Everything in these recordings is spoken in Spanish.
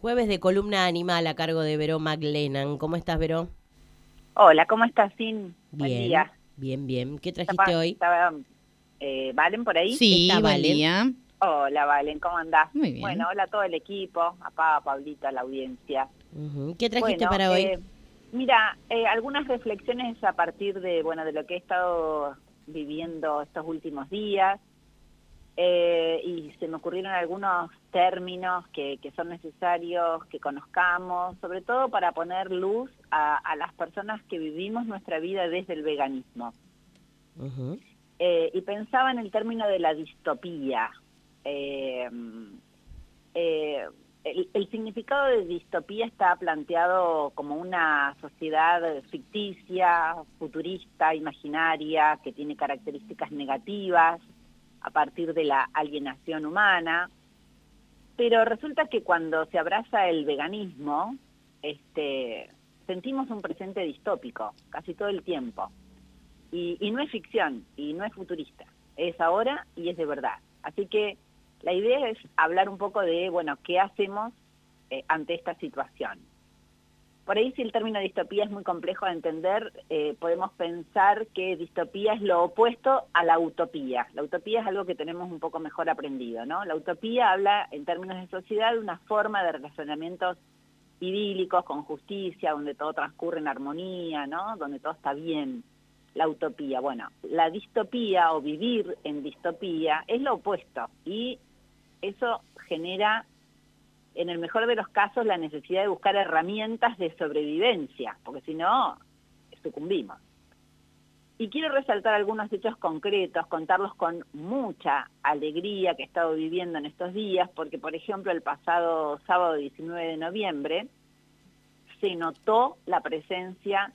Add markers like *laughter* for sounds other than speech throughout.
Jueves de columna animal a cargo de Veró McLennan. ¿Cómo estás, Veró? Hola, ¿cómo estás, Sin? Buen Bien, día. Bien, bien. ¿Qué trajiste hoy? Estaba, eh, ¿Valen por ahí? Sí, Está Valía. Hola, Valen, ¿cómo andás? Muy bien. Bueno, hola a todo el equipo, a Pablo, a Pablito, a la audiencia. ¿Qué trajiste Bueno, para hoy? eh, mira, eh, algunas reflexiones a partir de, bueno, de lo que he estado viviendo estos últimos días. Eh, y se me ocurrieron algunos términos que, que son necesarios que conozcamos, sobre todo para poner luz a, a las personas que vivimos nuestra vida desde el veganismo. Eh, y pensaba en el término de la distopía. Eh, el, el significado de distopía está planteado como una sociedad ficticia, futurista, imaginaria, que tiene características negativas a partir de la alienación humana. Pero resulta que cuando se abraza el veganismo, este, sentimos un presente distópico casi todo el tiempo. Y, no es ficción, y no es futurista, es ahora y es de verdad. Así que la idea es hablar un poco de, bueno, ¿qué hacemos eh, ante esta situación? Por ahí si el término distopía es muy complejo de entender, eh, podemos pensar que distopía es lo opuesto a la utopía. La utopía es algo que tenemos un poco mejor aprendido, ¿no? La utopía habla en términos de sociedad de una forma de relacionamientos idílicos, con justicia, donde todo transcurre en armonía, ¿no? Donde todo está bien la utopía. Bueno, la distopía o vivir en distopía es lo opuesto y eso genera, en el mejor de los casos, la necesidad de buscar herramientas de sobrevivencia, porque si no, sucumbimos. Y quiero resaltar algunos hechos concretos, contarlos con mucha alegría que he estado viviendo en estos días, porque por ejemplo el pasado sábado 19 de noviembre se notó la presencia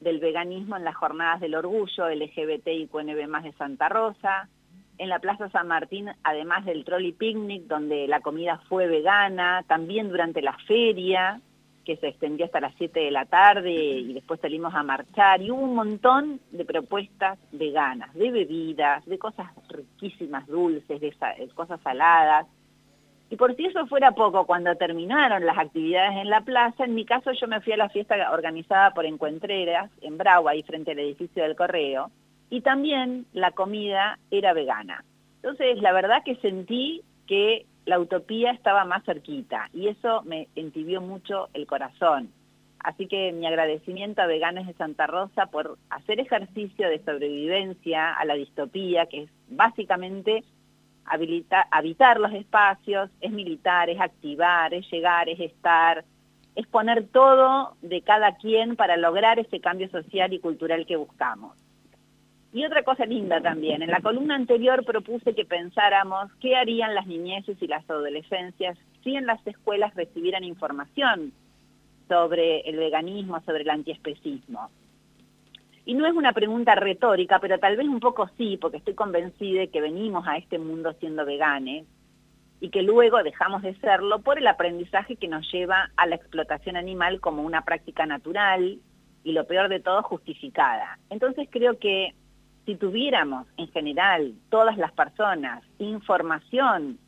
del veganismo en las jornadas del orgullo LGBT y QNB más de Santa Rosa, en la Plaza San Martín, además del trolley picnic, donde la comida fue vegana, también durante la feria, que se extendió hasta las 7 de la tarde y después salimos a marchar, y hubo un montón de propuestas veganas, de bebidas, de cosas riquísimas, dulces, de, de cosas saladas. Y por si eso fuera poco, cuando terminaron las actividades en la plaza, en mi caso yo me fui a la fiesta organizada por Encuentreras, en Brau, ahí frente al edificio del Correo, y también la comida era vegana. Entonces, la verdad que sentí que la utopía estaba más cerquita, y eso me entibió mucho el corazón. Así que mi agradecimiento a Veganes de Santa Rosa por hacer ejercicio de sobrevivencia a la distopía, que es básicamente habitar los espacios, es militar, es activar, es llegar, es estar, es poner todo de cada quien para lograr ese cambio social y cultural que buscamos. Y otra cosa linda también, en la columna anterior propuse que pensáramos qué harían las niñeces y las adolescencias si en las escuelas recibieran información sobre el veganismo, sobre el antiespecismo. Y no es una pregunta retórica, pero tal vez un poco sí, porque estoy convencida de que venimos a este mundo siendo veganes y que luego dejamos de serlo por el aprendizaje que nos lleva a la explotación animal como una práctica natural y lo peor de todo justificada. Entonces creo que si tuviéramos en general todas las personas información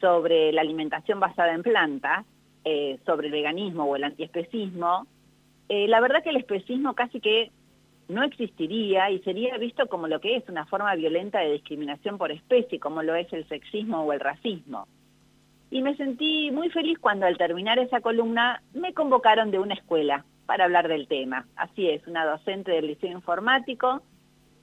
sobre la alimentación basada en plantas, eh, sobre el veganismo o el antiespecismo, eh, la verdad que el especismo casi que no existiría y sería visto como lo que es una forma violenta de discriminación por especie, como lo es el sexismo o el racismo. Y me sentí muy feliz cuando al terminar esa columna me convocaron de una escuela para hablar del tema. Así es, una docente del Liceo Informático,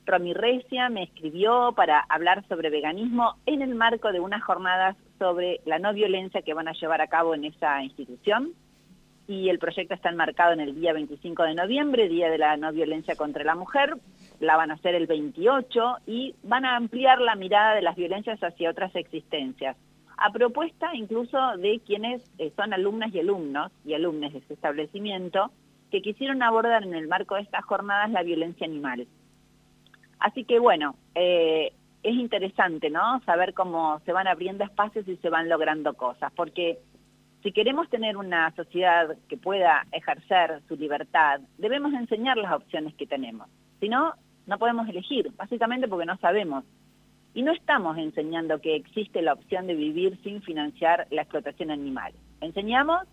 Romy Recia, me escribió para hablar sobre veganismo en el marco de unas jornadas sobre la no violencia que van a llevar a cabo en esa institución. Y el proyecto está enmarcado en el día 25 de noviembre, Día de la No Violencia contra la Mujer, la van a hacer el 28 y van a ampliar la mirada de las violencias hacia otras existencias, a propuesta incluso de quienes eh, son alumnas y alumnos y alumnes de ese establecimiento que quisieron abordar en el marco de estas jornadas la violencia animal. Así que bueno, eh, es interesante, ¿no? Saber cómo se van abriendo espacios y se van logrando cosas, porque si queremos tener una sociedad que pueda ejercer su libertad, debemos enseñar las opciones que tenemos. Si no, no podemos elegir, básicamente porque no sabemos. Y no estamos enseñando que existe la opción de vivir sin financiar la explotación animal. Enseñamos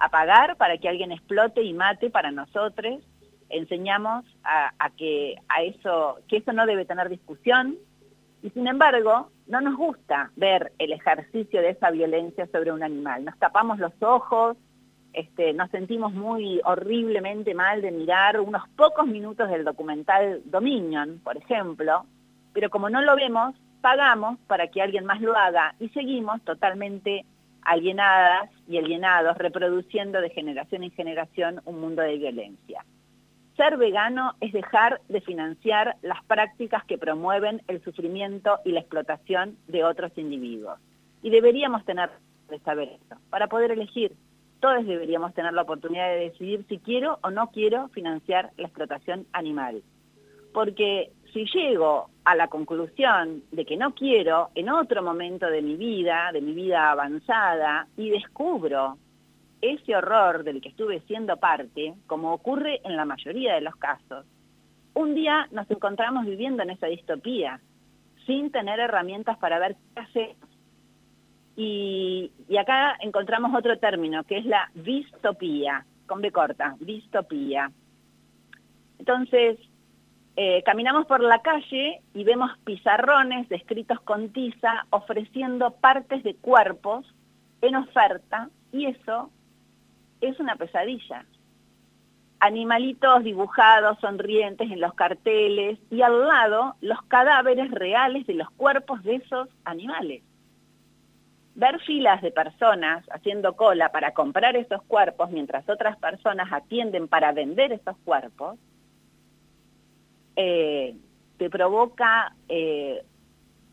a pagar para que alguien explote y mate para nosotros, enseñamos a, que a eso, que eso no debe tener discusión, y sin embargo, no nos gusta ver el ejercicio de esa violencia sobre un animal. Nos tapamos los ojos, este, nos sentimos muy horriblemente mal de mirar unos pocos minutos del documental Dominion, por ejemplo, pero como no lo vemos, pagamos para que alguien más lo haga y seguimos totalmente alienadas y alienados, reproduciendo de generación en generación un mundo de violencia. Ser vegano es dejar de financiar las prácticas que promueven el sufrimiento y la explotación de otros individuos. Y deberíamos tener de saber esto, para poder elegir. Todos deberíamos tener la oportunidad de decidir si quiero o no quiero financiar la explotación animal. Porque si llego a la conclusión de que no quiero en otro momento de mi vida, de mi vida avanzada, y descubro ese horror del que estuve siendo parte, como ocurre en la mayoría de los casos, un día nos encontramos viviendo en esa distopía, sin tener herramientas para ver qué hacer. Y, acá encontramos otro término, que es la distopía, con B corta, distopía. Entonces, eh, caminamos por la calle y vemos pizarrones escritos con tiza ofreciendo partes de cuerpos en oferta y eso es una pesadilla. Animalitos dibujados, sonrientes en los carteles y al lado los cadáveres reales de los cuerpos de esos animales. Ver filas de personas haciendo cola para comprar esos cuerpos mientras otras personas atienden para vender esos cuerpos eh, te provoca eh,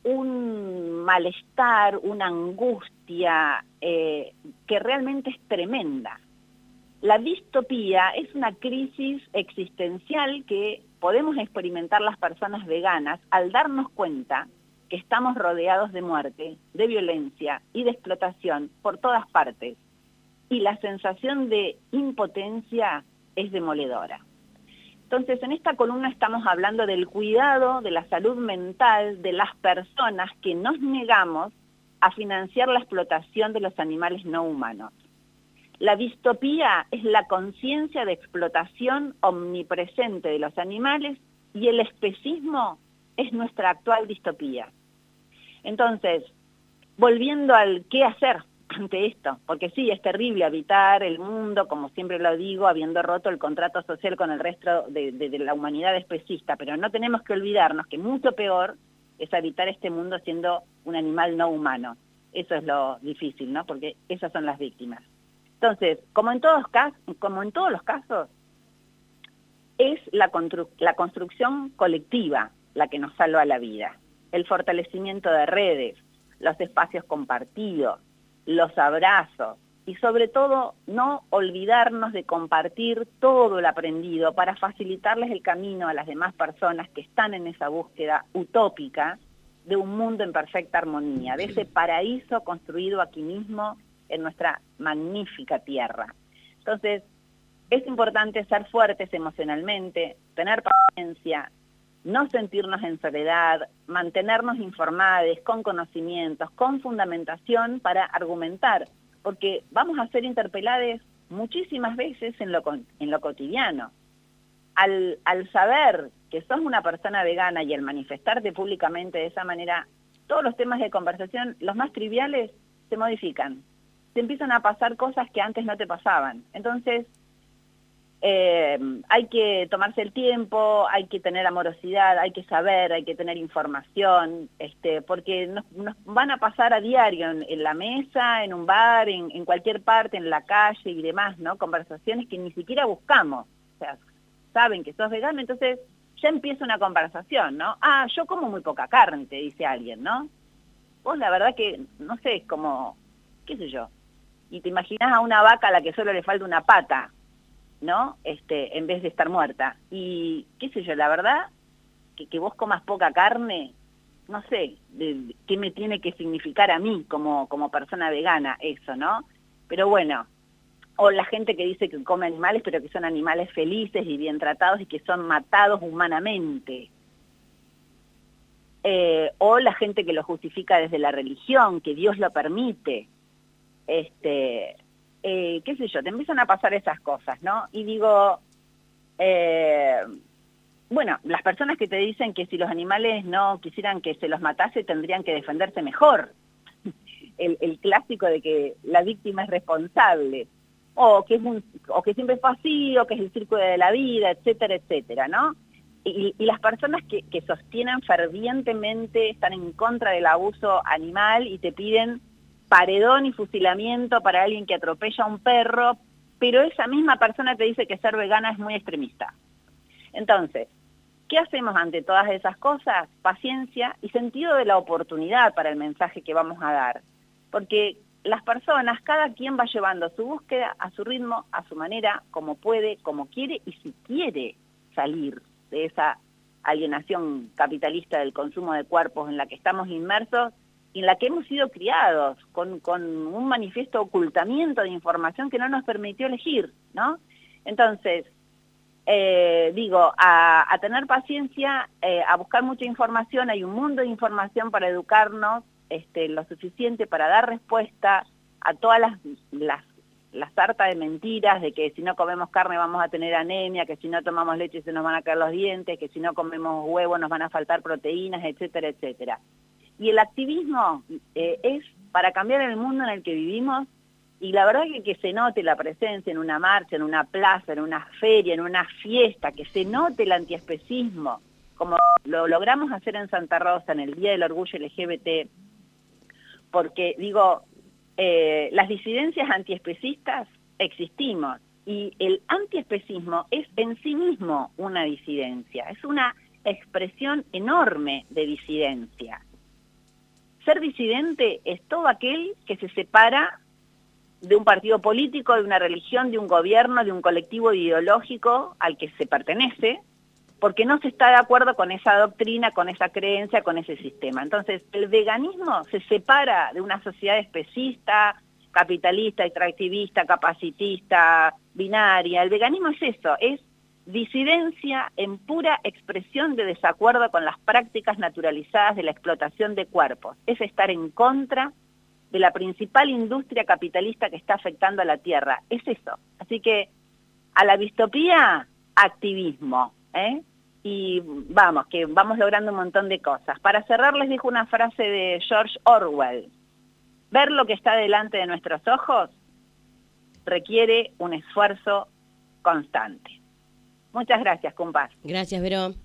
un malestar, una angustia eh, que realmente es tremenda. La distopía es una crisis existencial que podemos experimentar las personas veganas al darnos cuenta que estamos rodeados de muerte, de violencia y de explotación por todas partes. Y la sensación de impotencia es demoledora. Entonces, en esta columna estamos hablando del cuidado de la salud mental de las personas que nos negamos a financiar la explotación de los animales no humanos. La distopía es la conciencia de explotación omnipresente de los animales y el especismo es nuestra actual distopía. Entonces, volviendo al qué hacer ante esto, porque sí, es terrible habitar el mundo, como siempre lo digo, habiendo roto el contrato social con el resto de, la humanidad especista, pero no tenemos que olvidarnos que mucho peor es habitar este mundo siendo un animal no humano. Eso es lo difícil, ¿no? Porque esas son las víctimas. Entonces, como en todos, como en todos los casos, es la, la construcción colectiva la que nos salva la vida. El fortalecimiento de redes, los espacios compartidos, los abrazos y sobre todo no olvidarnos de compartir todo el aprendido para facilitarles el camino a las demás personas que están en esa búsqueda utópica de un mundo en perfecta armonía, de ese paraíso construido aquí mismo en nuestra magnífica tierra. Entonces, es importante ser fuertes emocionalmente, tener paciencia, no sentirnos en soledad, mantenernos informados, con conocimientos, con fundamentación para argumentar, porque vamos a ser interpelados muchísimas veces en lo, en lo cotidiano. Al, al saber que sos una persona vegana y al manifestarte públicamente de esa manera, todos los temas de conversación, los más triviales, se modifican. Se empiezan a pasar cosas que antes no te pasaban. Entonces, eh, hay que tomarse el tiempo, hay que tener amorosidad, hay que saber, hay que tener información, este, porque nos, van a pasar a diario en, la mesa, en un bar, en, cualquier parte, en la calle y demás, ¿no? Conversaciones que ni siquiera buscamos. O sea, saben que sos vegano, entonces ya empieza una conversación, ¿no? Ah, yo como muy poca carne, te dice alguien, ¿no? Vos la verdad que, no sé, es como, qué sé yo, y te imaginas a una vaca a la que solo le falta una pata, ¿no? Este, en vez de estar muerta. Y qué sé yo, la verdad, que, que vos comas poca carne, no sé, de, qué me tiene que significar a mí como, como persona vegana eso, ¿no? Pero bueno, o la gente que dice que come animales, pero que son animales felices y bien tratados y que son matados humanamente. Eh, o la gente que lo justifica desde la religión, que Dios lo permite. Este, eh, qué sé yo, te empiezan a pasar esas cosas, ¿no? Y digo, eh, bueno, las personas que te dicen que si los animales no quisieran que se los matase, tendrían que defenderse mejor. *laughs* El, clásico de que la víctima es responsable, o que, es un, o que siempre fue así, o que es el círculo de la vida, etcétera, etcétera, ¿no? Y, y las personas que, que sostienen fervientemente, están en contra del abuso animal y te piden paredón y fusilamiento para alguien que atropella a un perro, pero esa misma persona te dice que ser vegana es muy extremista. Entonces, ¿qué hacemos ante todas esas cosas? Paciencia y sentido de la oportunidad para el mensaje que vamos a dar. Porque las personas, cada quien va llevando su búsqueda a su ritmo, a su manera, como puede, como quiere y si quiere salir de esa alienación capitalista del consumo de cuerpos en la que estamos inmersos en la que hemos sido criados, con, un manifiesto ocultamiento de información que no nos permitió elegir, ¿no? Entonces, eh, digo, a, tener paciencia, eh, a buscar mucha información, hay un mundo de información para educarnos, este, lo suficiente para dar respuesta a todas las, las, las sartas de mentiras de que si no comemos carne vamos a tener anemia, que si no tomamos leche se nos van a caer los dientes, que si no comemos huevo nos van a faltar proteínas, etcétera, etcétera. Y el activismo eh, es para cambiar el mundo en el que vivimos y la verdad que que se note la presencia en una marcha, en una plaza, en una feria, en una fiesta, que se note el antiespecismo, como lo logramos hacer en Santa Rosa en el Día del Orgullo LGBT, porque digo, eh, las disidencias antiespecistas existimos y el antiespecismo es en sí mismo una disidencia, es una expresión enorme de disidencia. Ser disidente es todo aquel que se separa de un partido político, de una religión, de un gobierno, de un colectivo ideológico al que se pertenece, porque no se está de acuerdo con esa doctrina, con esa creencia, con ese sistema. Entonces, el veganismo se separa de una sociedad especista, capitalista, extractivista, capacitista, binaria. El veganismo es eso, es disidencia en pura expresión de desacuerdo con las prácticas naturalizadas de la explotación de cuerpos. Es estar en contra de la principal industria capitalista que está afectando a la Tierra. Es eso. Así que a la distopía, activismo. ¿eh? Y vamos, que vamos logrando un montón de cosas. Para cerrar les dijo una frase de George Orwell. Ver lo que está delante de nuestros ojos requiere un esfuerzo constante. Muchas gracias, compás. Gracias, Verón.